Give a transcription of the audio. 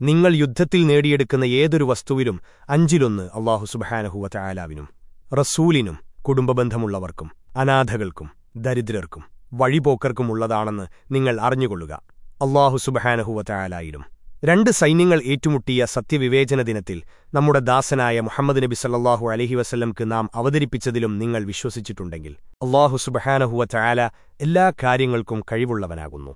നിങ്ങൾ യുദ്ധത്തിൽ നേടിയെടുക്കുന്ന ഏതൊരു വസ്തുവിലും അഞ്ചിലൊന്ന് അള്ളാഹു സുബഹാനഹുവ ചായാലാവിനും റസൂലിനും കുടുംബബന്ധമുള്ളവർക്കും അനാഥകൾക്കും ദരിദ്രർക്കും വഴിപോക്കർക്കുമുള്ളതാണെന്ന് നിങ്ങൾ അറിഞ്ഞുകൊള്ളുക. അള്ളാഹു സുബഹാനഹുവ ചായാലായിരും രണ്ട് സൈന്യങ്ങൾ ഏറ്റുമുട്ടിയ സത്യവിവേചന ദിനത്തിൽ നമ്മുടെ ദാസനായ മുഹമ്മദ് നബി സല്ലാഹു അലഹി വസ്ല്ലംക്ക് നാം അവതരിപ്പിച്ചതിലും നിങ്ങൾ വിശ്വസിച്ചിട്ടുണ്ടെങ്കിൽ അള്ളാഹു സുബഹാനഹുവ ചായാല എല്ലാ കാര്യങ്ങൾക്കും കഴിവുള്ളവനാകുന്നു.